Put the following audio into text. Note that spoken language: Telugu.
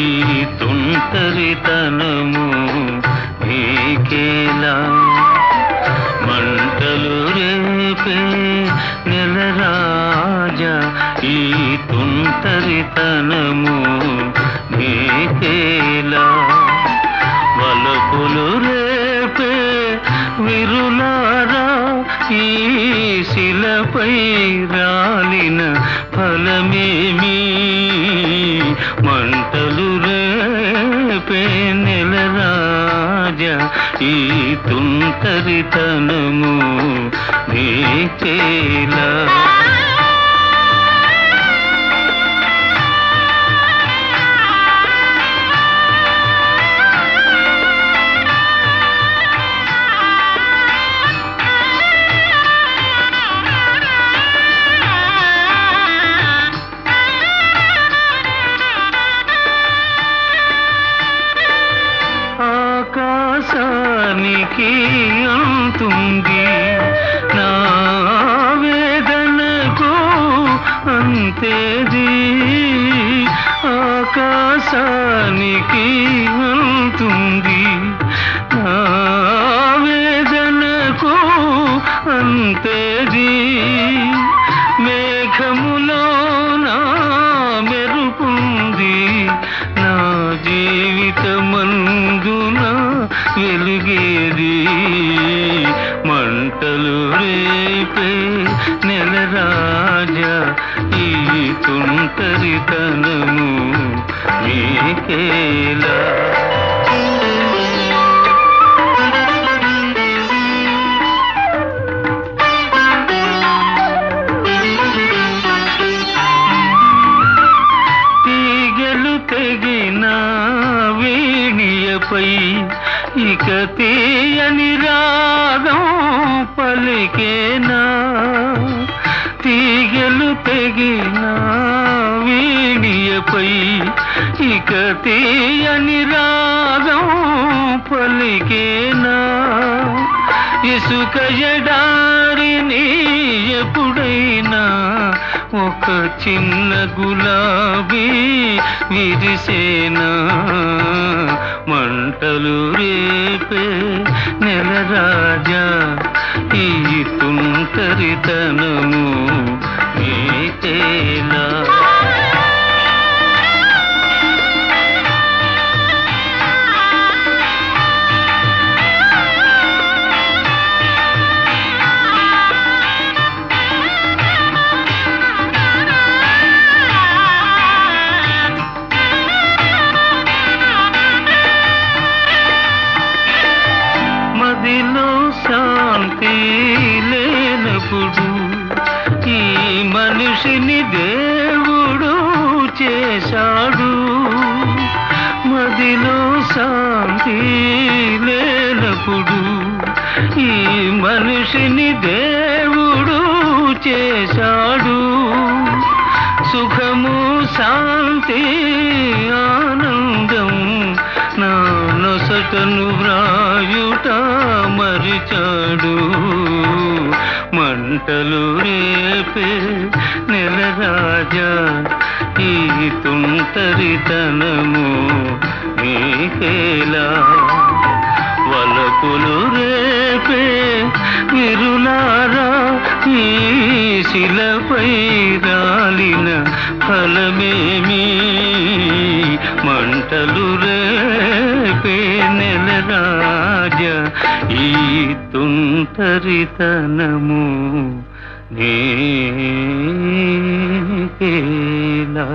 ఈ తుంటరితనము నీకేలా? మంటలు రేపే నెలరాజా ఈ తుంటరితనము నీకేలా? వలపులు రేపే విరులారా ఈ శిలపై రాలిన ఫలమేమీ ఈ తుంటరితనము నీ చేలా. తేదీ ఆకాశానికి అంతుంది. నా వేదనకు అంతేది. మేఘములో నా మెరుపుంది. నా జీవితమందున వెలుగేది. మంటలు రేపే నెల రాజా ఈ తుంటరితనము మీకేలా? తీగలు ఇక తీయని రాగం పలికేనా? తెగిన వీణియపై ఇక తీయని రాగం పలికేనా? ఇసుక ఎడారిని ఎప్పుడైనా ఒక చిన్న గులాబీ విరిసేనా? మంటలు రేపే నెల రాజా ఈ తుంటరితనము లేనప్పుడు ఈ మనిషిని దేవుడు చేశాడు. మదిలో శాంతి లేనప్పుడు ఈ మనిషిని దేవుడు చేశాడు. సుఖము శాంతి ఆనందం నా నొసటను వ్రా గంటలు రేపే నెల రాజా ఈ తుంటరితనము నీకేలా? వలపులు రేపే విరులారా ఈ శిలపై రాలిన ఫలమేమి? మంటలు రేపే నెల రాజా ఈ తుంటరితనము నీకేలా